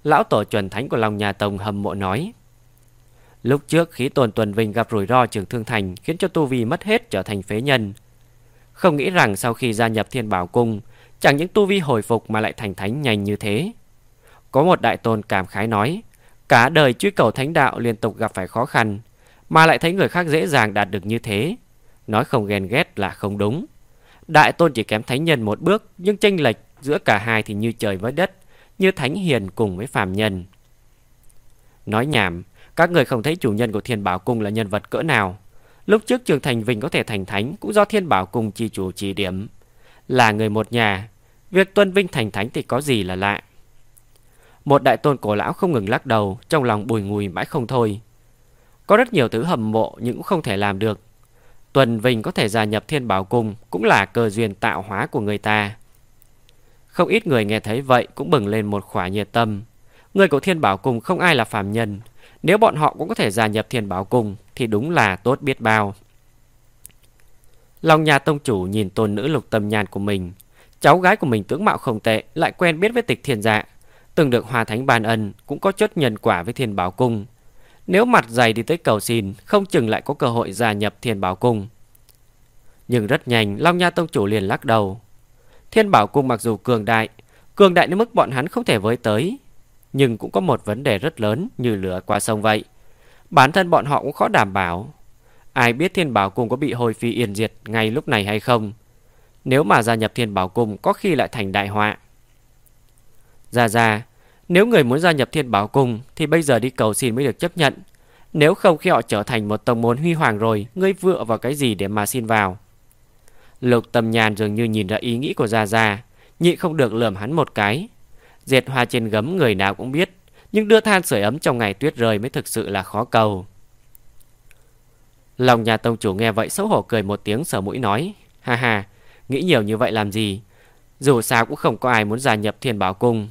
A: Lão tổ chuẩn thánh của lòng nhà Tông hầm mộ nói. Lúc trước khí tồn tuần vinh gặp rủi ro trường thương thành khiến cho tu vi mất hết trở thành phế nhân. Không nghĩ rằng sau khi gia nhập thiên bảo cung, chẳng những tu vi hồi phục mà lại thành thánh nhanh như thế. Có một đại tôn cảm khái nói, cả đời truy cầu thánh đạo liên tục gặp phải khó khăn, mà lại thấy người khác dễ dàng đạt được như thế. Nói không ghen ghét là không đúng. Đại tôn chỉ kém thánh nhân một bước, nhưng tranh lệch giữa cả hai thì như trời với đất, như thánh hiền cùng với phàm nhân. Nói nhảm, các người không thấy chủ nhân của thiên bảo cung là nhân vật cỡ nào. Lúc trước Trường Thành Vinh có thể thành thánh cũng do Thiên Bảo cùng chi chủ chỉ điểm. Là người một nhà, việc tuân vinh thành thánh thì có gì là lạ. Một đại tôn cổ lão không ngừng lắc đầu, trong lòng bùi ngùi mãi không thôi. Có rất nhiều thứ hầm mộ nhưng cũng không thể làm được. Tuần Vinh có thể gia nhập Thiên Bảo Cung cũng là cơ duyên tạo hóa của người ta. Không ít người nghe thấy vậy cũng bừng lên một khỏa nhiệt tâm. Người của Thiên Bảo Cung không ai là phàm nhân. Nếu bọn họ cũng có thể gia nhập Thiên Bảo Cung thì đúng là tốt biết bao. Lòng nhà tông chủ nhìn tôn nữ lục tâm nhàn của mình. Cháu gái của mình tướng mạo không tệ, lại quen biết với tịch thiên dạ. Từng được hòa thánh ban ân, cũng có chốt nhân quả với thiên bảo cung. Nếu mặt dày đi tới cầu xin, không chừng lại có cơ hội gia nhập thiên bảo cung. Nhưng rất nhanh, Long Nha Tông Chủ liền lắc đầu. Thiên bảo cung mặc dù cường đại, cường đại đến mức bọn hắn không thể với tới. Nhưng cũng có một vấn đề rất lớn như lửa qua sông vậy. Bản thân bọn họ cũng khó đảm bảo. Ai biết thiên bảo cung có bị hồi phi yên diệt ngay lúc này hay không? Nếu mà gia nhập thiên bảo cung có khi lại thành đại họa. Ra ra, nếu người muốn gia nhập thiên bảo cung thì bây giờ đi cầu xin mới được chấp nhận. Nếu không khi họ trở thành một tông môn huy hoàng rồi, ngươi vựa vào cái gì để mà xin vào? Lục Tầm nhàn dường như nhìn ra ý nghĩ của Gia Gia, nhị không được lườm hắn một cái. Diệt hoa trên gấm người nào cũng biết, nhưng đưa than sưởi ấm trong ngày tuyết rơi mới thực sự là khó cầu. Lòng nhà tông chủ nghe vậy xấu hổ cười một tiếng sở mũi nói, ha ha, nghĩ nhiều như vậy làm gì? Dù sao cũng không có ai muốn gia nhập thiên bảo cung.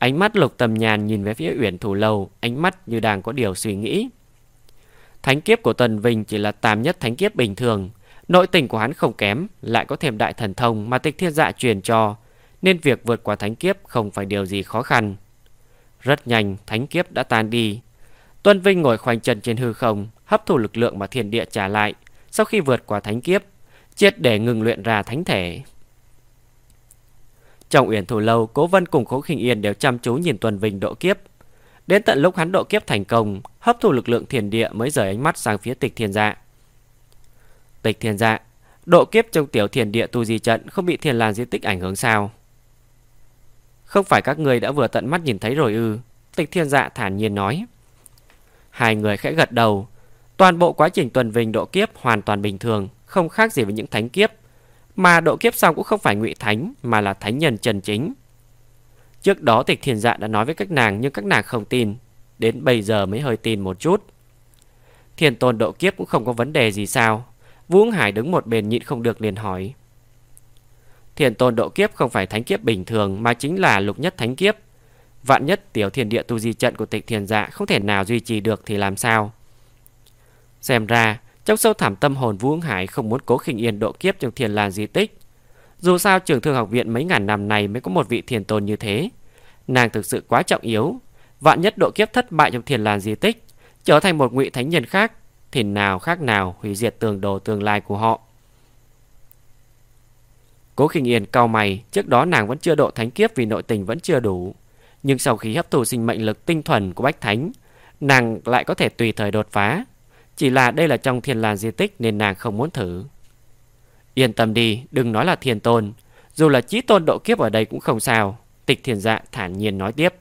A: Ánh mắt lục tầm nhàn nhìn về phía uyển thủ Lầu, ánh mắt như đang có điều suy nghĩ. Thánh kiếp của Tần Vinh chỉ là tàm nhất thánh kiếp bình thường, Nội tình của hắn không kém, lại có thêm đại thần thông mà tịch thiên dạ truyền cho, nên việc vượt qua thánh kiếp không phải điều gì khó khăn. Rất nhanh, thánh kiếp đã tan đi. Tuân Vinh ngồi khoanh chân trên hư không, hấp thụ lực lượng mà thiên địa trả lại. Sau khi vượt qua thánh kiếp, triệt để ngừng luyện ra thánh thể. Trong uyển thủ lâu, Cố Vân cùng Cố Khinh Yên đều chăm chú nhìn tuần Vinh độ kiếp. Đến tận lúc hắn độ kiếp thành công, hấp thụ lực lượng thiền địa mới rời ánh mắt sang phía tịch thiên dạ. Tịch thiên dạ Độ kiếp trong tiểu thiền địa tu di trận Không bị thiền làn di tích ảnh hưởng sao? Không phải các người đã vừa tận mắt nhìn thấy rồi ư? Tịch thiên dạ thản nhiên nói. Hai người khẽ gật đầu. Toàn bộ quá trình tuần vinh độ kiếp hoàn toàn bình thường Không khác gì với những thánh kiếp. Mà độ kiếp xong cũng không phải ngụy thánh Mà là thánh nhân trần chính Trước đó tịch Thiền dạ đã nói với các nàng Nhưng các nàng không tin Đến bây giờ mới hơi tin một chút Thiền tôn độ kiếp cũng không có vấn đề gì sao Vũ Hải đứng một bên nhịn không được liền hỏi. Thiền tôn độ kiếp không phải thánh kiếp bình thường mà chính là lục nhất thánh kiếp. Vạn nhất tiểu thiền địa tu di trận của tịch thiền dạ không thể nào duy trì được thì làm sao? Xem ra, trong sâu thẳm tâm hồn Vũ Hải không muốn cố khinh yên độ kiếp trong thiền làng di tích. Dù sao trường thương học viện mấy ngàn năm này mới có một vị thiền tôn như thế. Nàng thực sự quá trọng yếu. Vạn nhất độ kiếp thất bại trong thiền làng di tích, trở thành một ngụy thánh nhân khác thì nào khác nào hủy diệt tường đồ tương lai của họ. Cố khinh yên cao mày, trước đó nàng vẫn chưa độ thánh kiếp vì nội tình vẫn chưa đủ. Nhưng sau khi hấp thụ sinh mệnh lực tinh thuần của Bách Thánh, nàng lại có thể tùy thời đột phá. Chỉ là đây là trong thiền làn di tích nên nàng không muốn thử. Yên tâm đi, đừng nói là thiền tôn. Dù là chí tôn độ kiếp ở đây cũng không sao. Tịch thiền dạ thản nhiên nói tiếp.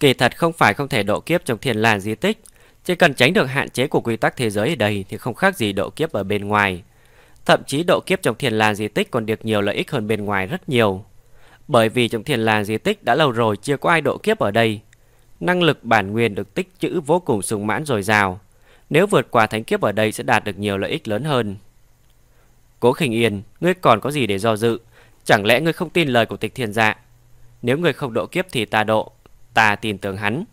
A: Kỳ thật không phải không thể độ kiếp trong thiền làn di tích, chỉ cần tránh được hạn chế của quy tắc thế giới ở đây thì không khác gì độ kiếp ở bên ngoài. Thậm chí độ kiếp trong thiền làng di tích còn được nhiều lợi ích hơn bên ngoài rất nhiều. Bởi vì trong thiền làng di tích đã lâu rồi chưa có ai độ kiếp ở đây. Năng lực bản nguyên được tích trữ vô cùng sung mãn dồi dào. Nếu vượt qua thánh kiếp ở đây sẽ đạt được nhiều lợi ích lớn hơn. Cố khinh yên, ngươi còn có gì để do dự? Chẳng lẽ ngươi không tin lời của tịch thiên dạ? Nếu ngươi không độ kiếp thì ta độ. Ta tin tưởng hắn.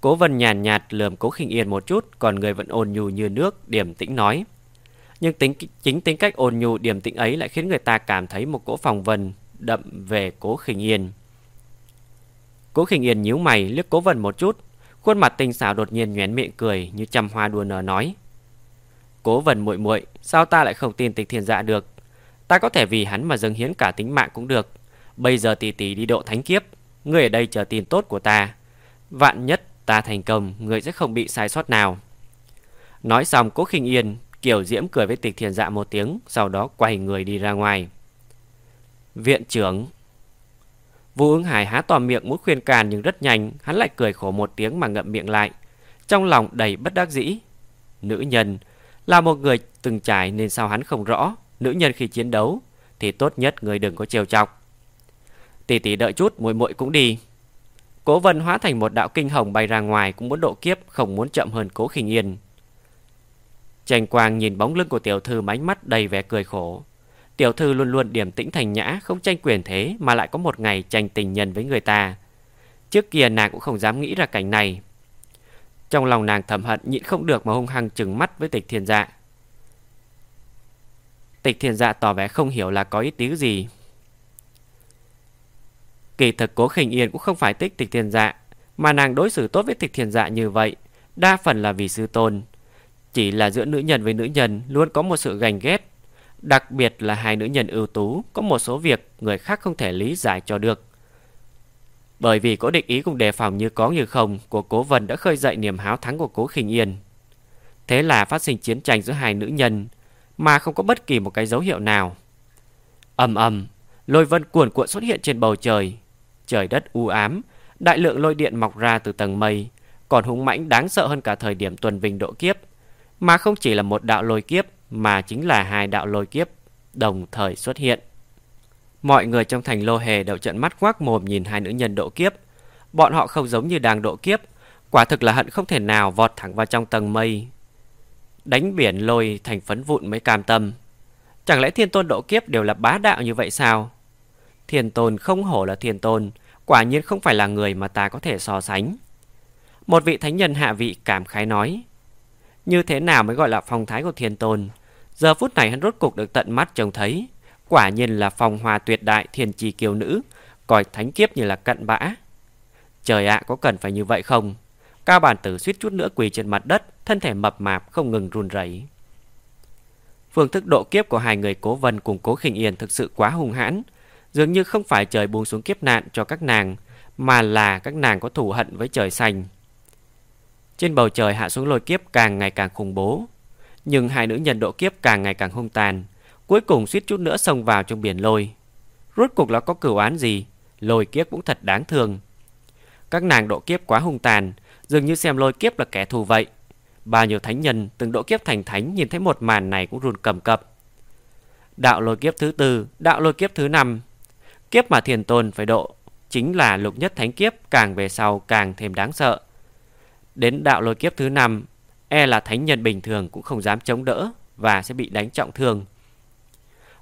A: Cố vân nhàn nhạt, nhạt lườm cố khinh yên một chút, còn người vẫn ôn nhu như nước, điểm tĩnh nói. Nhưng tính chính tính cách ôn nhu điểm tĩnh ấy lại khiến người ta cảm thấy một cỗ phòng vân đậm về cố khinh yên. Cố khinh yên nhíu mày liếc cố vân một chút, khuôn mặt tinh xảo đột nhiên nhoén miệng cười như trăm hoa đua nở nói. Cố vần muội muội, sao ta lại không tin tịch thiên dạ được? Ta có thể vì hắn mà dâng hiến cả tính mạng cũng được. Bây giờ tỷ tỷ đi độ thánh kiếp, người ở đây chờ tin tốt của ta. Vạn nhất ta thành công, người sẽ không bị sai sót nào. Nói xong cố khinh yên, kiểu diễm cười với tịch thiền dạ một tiếng, sau đó quay người đi ra ngoài. Viện trưởng Vũ ứng hải há to miệng muốn khuyên can nhưng rất nhanh, hắn lại cười khổ một tiếng mà ngậm miệng lại. Trong lòng đầy bất đắc dĩ. Nữ nhân, Là một người từng trải nên sao hắn không rõ. Nữ nhân khi chiến đấu Thì tốt nhất người đừng có trêu chọc. Tỷ tỷ đợi chút muội muội cũng đi. Cố vân hóa thành một đạo kinh hồng bay ra ngoài Cũng muốn độ kiếp không muốn chậm hơn cố khinh yên. Trành quang nhìn bóng lưng của tiểu thư mánh mắt đầy vẻ cười khổ. Tiểu thư luôn luôn điềm tĩnh thành nhã, Không tranh quyền thế Mà lại có một ngày tranh tình nhân với người ta. Trước kia nàng cũng không dám nghĩ ra cảnh này. Trong lòng nàng thầm hận Nhịn không được mà hung hăng trừng mắt với tịch thiên dạ. Tịch thiên dạ tỏ vẻ không hiểu là có ý tứ gì. Kỳ thực cố khinh yên cũng không phải tích tịch thiên dạ Mà nàng đối xử tốt với tịch thiên dạ như vậy, Đa phần là vì sư tôn. Chỉ là giữa nữ nhân với nữ nhân Luôn có một sự gành ghét Đặc biệt là hai nữ nhân ưu tú, Có một số việc người khác không thể lý giải cho được. Bởi vì có định ý cùng đề phòng như có như không, Của cố vân đã khơi dậy niềm háo thắng của cố khinh yên. Thế là phát sinh chiến tranh giữa hai nữ nhân, Mà không có bất kỳ một cái dấu hiệu nào. Ầm ầm, Lôi vân cuồn cuộn xuất hiện trên bầu trời. Trời đất u ám, Đại lượng lôi điện mọc ra từ tầng mây, Còn hung mãnh đáng sợ hơn cả thời điểm tuần vinh độ kiếp, Mà không chỉ là một đạo lôi kiếp mà chính là hai đạo lôi kiếp Đồng thời xuất hiện. Mọi người trong thành lô hề đều trận mắt quắc mồm nhìn hai nữ nhân độ kiếp. Bọn họ không giống như đang độ kiếp, Quả thực là hận không thể nào vọt thẳng vào trong tầng mây, Đánh biển lôi thành phấn vụn mới cam tâm. Chẳng lẽ thiên tôn độ kiếp đều là bá đạo như vậy sao? Thiên tôn không hổ là thiên tôn, Quả nhiên không phải là người mà ta có thể so sánh. Một vị thánh nhân hạ vị cảm khái nói, Như thế nào mới gọi là phong thái của thiên tôn? Giờ phút này hắn rốt cục được tận mắt trông thấy. Quả nhiên là phong hòa tuyệt đại thiên trì kiều nữ, Coi thánh kiếp như là cận bã. Trời ạ, có cần phải như vậy không? Cao bản tử suýt chút nữa quỳ trên mặt đất, Thân thể mập mạp không ngừng run rẩy. Phương thức độ kiếp của hai người cố vân cùng cố khinh yên thực sự quá hung hãn. Dường như không phải trời buông xuống kiếp nạn cho các nàng, Mà là các nàng có thù hận với trời xanh. Trên bầu trời hạ xuống lôi kiếp càng ngày càng khủng bố. Nhưng hai nữ nhân độ kiếp càng ngày càng hung tàn. Cuối cùng suýt chút nữa xông vào trong biển lôi. Rốt cuộc là có cửu án gì? Lôi kiếp cũng thật đáng thương. Các nàng độ kiếp quá hung tàn, Dường như xem lôi kiếp là kẻ thù vậy. Bao nhiêu thánh nhân từng độ kiếp thành thánh Nhìn thấy một màn này cũng run cầm cập. Đạo lôi kiếp thứ tư, Đạo lôi kiếp thứ năm. Kiếp mà thiền tôn phải độ, Chính là lục nhất thánh kiếp, Càng về sau càng thêm đáng sợ. Đến đạo lôi kiếp thứ năm E là thánh nhân bình thường cũng không dám chống đỡ Và sẽ bị đánh trọng thương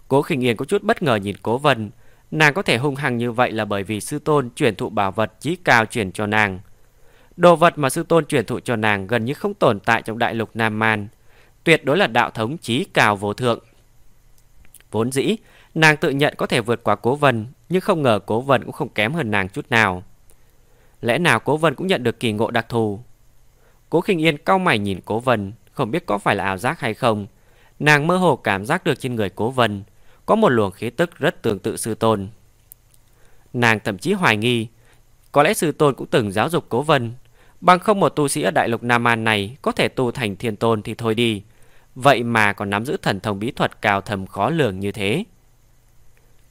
A: Cố khinh yên có chút bất ngờ nhìn cố vân Nàng có thể hung hăng như vậy là bởi vì sư tôn truyền thụ bảo vật chí cao truyền cho nàng. Đồ vật mà sư tôn truyền thụ cho nàng gần như không tồn tại trong đại lục Nam Man. Tuyệt đối là đạo thống chí cao vô thượng. Vốn dĩ, nàng tự nhận có thể vượt qua cố vân, nhưng không ngờ cố vân cũng không kém hơn nàng chút nào. Lẽ nào cố vân cũng nhận được kỳ ngộ đặc thù? Cố khinh yên cau mày nhìn cố vân, không biết có phải là ảo giác hay không. Nàng mơ hồ cảm giác được trên người cố vân có một luồng khí tức rất tương tự sư tôn. Nàng thậm chí hoài nghi, có lẽ sư tôn cũng từng giáo dục cố vân, bằng không một tu sĩ ở đại lục Nam An này có thể tu thành thiên tôn thì thôi đi. Vậy mà còn nắm giữ thần thông bí thuật cao thầm khó lường như thế.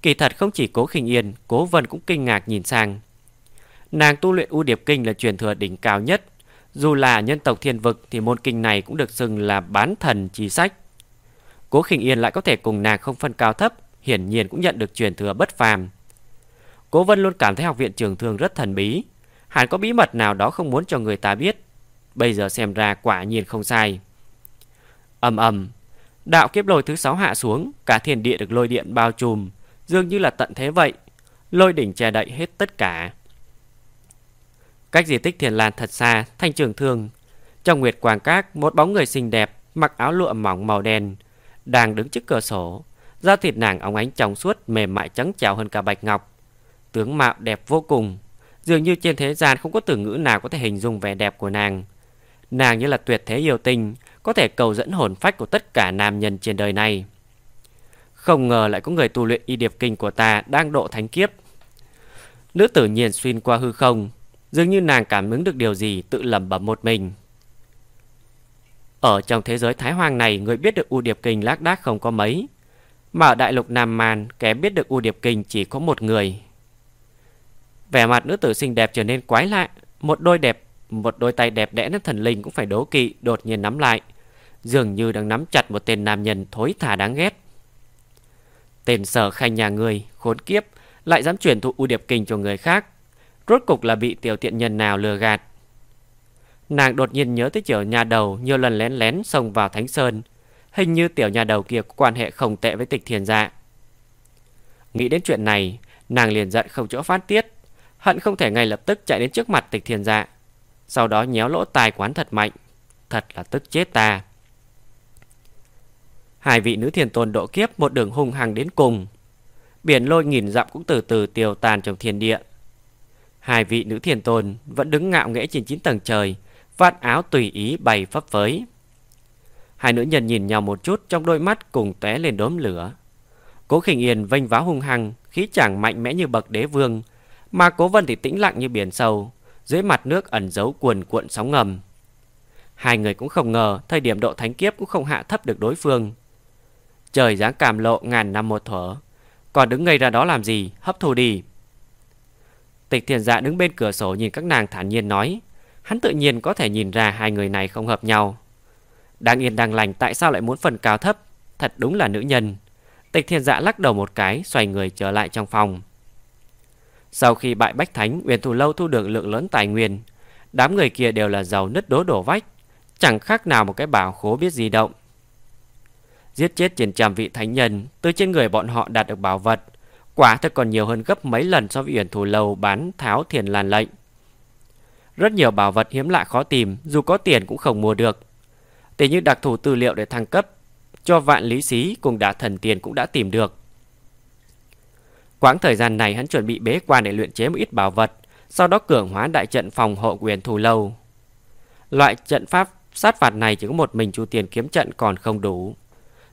A: Kỳ thật không chỉ cố khinh yên, cố vân cũng kinh ngạc nhìn sang. Nàng tu luyện U Điệp Kinh là truyền thừa đỉnh cao nhất. Dù là nhân tộc thiên vực thì môn kinh này cũng được xưng là bán thần chi sách. Cố khinh yên lại có thể cùng nàng không phân cao thấp, hiển nhiên cũng nhận được truyền thừa bất phàm. Cố vân luôn cảm thấy học viện trường thương rất thần bí. Hẳn có bí mật nào đó không muốn cho người ta biết. Bây giờ xem ra quả nhiên không sai. ầm ầm Đạo kiếp lôi thứ sáu hạ xuống, cả thiên địa được lôi điện bao trùm, dường như là tận thế vậy. Lôi đỉnh che đậy hết tất cả. Cách di tích thiền lan thật xa, thanh trường thương. Trong nguyệt quang các, một bóng người xinh đẹp, mặc áo lụa mỏng màu đen, đang đứng trước cửa sổ. Da thịt nàng óng ánh trong suốt, mềm mại trắng trẻo hơn cả bạch ngọc. Tướng mạo đẹp vô cùng, dường như trên thế gian không có từ ngữ nào có thể hình dung vẻ đẹp của nàng. Nàng như là tuyệt thế yêu tình, có thể cầu dẫn hồn phách của tất cả nam nhân trên đời này. Không ngờ lại có người tu luyện y điệp kinh của ta đang độ thánh kiếp. Nữ tử nhiên xuyên qua hư không, dường như nàng cảm ứng được điều gì tự lẩm bẩm một mình. Ở trong thế giới Thái Hoàng này, người biết được U Điệp Kinh lác đác không có mấy. Mà ở đại lục Nam Man, kẻ biết được U Điệp Kinh chỉ có một người. Vẻ mặt nữ tử xinh đẹp trở nên quái lạ, một đôi đẹp, một đôi tay đẹp đẽ đến thần linh cũng phải đố kỵ, đột nhiên nắm lại. Dường như đang nắm chặt một tên nam nhân thối thả đáng ghét Tên sở khanh nhà người Khốn kiếp Lại dám truyền thụ u điệp kinh cho người khác Rốt cục là bị tiểu tiện nhân nào lừa gạt. Nàng đột nhiên nhớ tới tiểu nhà đầu Nhiều lần lén lén xông vào Thánh Sơn. Hình như tiểu nhà đầu kia có quan hệ không tệ với tịch thiền dạ Nghĩ đến chuyện này, Nàng liền giận không chỗ phát tiết, Hận không thể ngay lập tức chạy đến trước mặt tịch thiền dạ Sau đó nhéo lỗ tai quán thật mạnh. Thật là tức chết ta. Hai vị nữ thiền tôn độ kiếp Một đường hung hăng đến cùng. Biển lôi nghìn dặm cũng từ từ tiêu tan trong thiên địa. Hai vị nữ thiền tôn Vẫn đứng ngạo nghễ trên chín tầng trời, Vạt áo tùy ý bày phấp phới. Hai nữ nhân nhìn nhau một chút Trong đôi mắt cùng tóe lên đốm lửa. Cố khinh yên vênh váo hung hăng, Khí chẳng mạnh mẽ như bậc đế vương, Mà cố vân thì tĩnh lặng như biển sâu, Dưới mặt nước ẩn giấu cuồn cuộn sóng ngầm. Hai người cũng không ngờ Thời điểm độ thánh kiếp cũng không hạ thấp được đối phương. Trời dáng cảm lộ ngàn năm một thở, Còn đứng ngây ra đó làm gì, Hấp thu đi. Tịch thiền dạ đứng bên cửa sổ nhìn các nàng thản nhiên nói. Hắn tự nhiên có thể nhìn ra hai người này không hợp nhau. Đang yên đang lành, tại sao lại muốn phần cao thấp? Thật đúng là nữ nhân. Tịch thiên dạ lắc đầu một cái, Xoay người trở lại trong phòng. Sau khi bại Bách Thánh, Uyển Thủ Lâu thu được lượng lớn tài nguyên. Đám người kia đều là giàu nứt đố đổ vách. Chẳng khác nào một cái bảo khố biết di động. Giết chết trên trăm vị thánh nhân, Từ trên người bọn họ đạt được bảo vật Quả thật còn nhiều hơn gấp mấy lần So với Uyển Thủ Lâu bán tháo thiền làn lệnh Rất nhiều bảo vật hiếm lạ khó tìm Dù có tiền cũng không mua được Tỷ như đặc thù tư liệu để thăng cấp cho vạn lý xí cùng đã thần tiền cũng đã tìm được. Quãng thời gian này hắn chuẩn bị bế quan để luyện chế một ít bảo vật, sau đó cường hóa đại trận phòng hộ quyền thù lâu. Loại trận pháp sát phạt này chỉ có một mình chu tiền kiếm trận còn không đủ.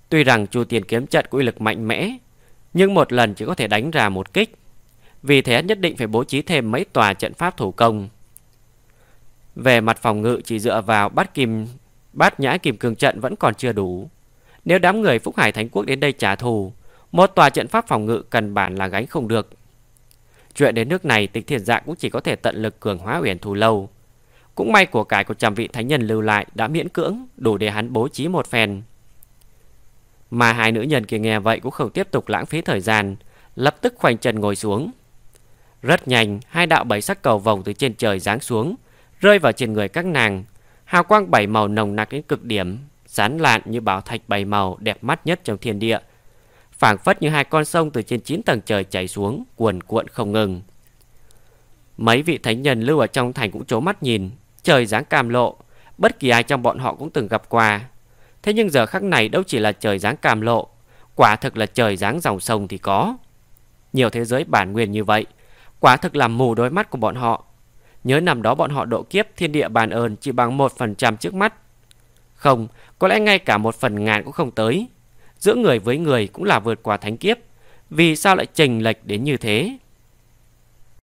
A: Tuy rằng chu tiền kiếm trận có uy lực mạnh mẽ, nhưng một lần chỉ có thể đánh ra một kích. Vì thế nhất định phải bố trí thêm mấy tòa trận pháp thủ công. Về mặt phòng ngự chỉ dựa vào bát kim bát nhã kim cương trận vẫn còn chưa đủ. Nếu đám người Phúc Hải Thánh Quốc đến đây trả thù, một tòa trận pháp phòng ngự cần bản là gánh không được. Chuyện đến nước này, tịch thiền dạ cũng chỉ có thể tận lực cường hóa uyển thù lâu. Cũng may của cải của trầm vị thánh nhân lưu lại đã miễn cưỡng, đủ để hắn bố trí một phen. Mà hai nữ nhân kia nghe vậy cũng không tiếp tục lãng phí thời gian, lập tức khoanh chân ngồi xuống. Rất nhanh, hai đạo bảy sắc cầu vòng từ trên trời giáng xuống, rơi vào trên người các nàng. Hào quang bảy màu nồng nặc đến cực điểm, sán lạn như bảo thạch bảy màu đẹp mắt nhất trong thiên địa. phảng phất như hai con sông từ trên chín tầng trời chảy xuống, cuồn cuộn không ngừng. Mấy vị thánh nhân lưu ở trong thành cũng trố mắt nhìn, trời dáng cam lộ, bất kỳ ai trong bọn họ cũng từng gặp qua. Thế nhưng giờ khắc này đâu chỉ là trời dáng cam lộ, quả thực là trời dáng dòng sông thì có. Nhiều thế giới bản nguyên như vậy, quả thực làm mù đôi mắt của bọn họ. Nhớ năm đó bọn họ độ kiếp thiên địa bàn ơn chỉ bằng một phần trăm trước mắt. Không, có lẽ ngay cả một phần ngàn cũng không tới Giữa người với người cũng là vượt qua thánh kiếp Vì sao lại chênh lệch đến như thế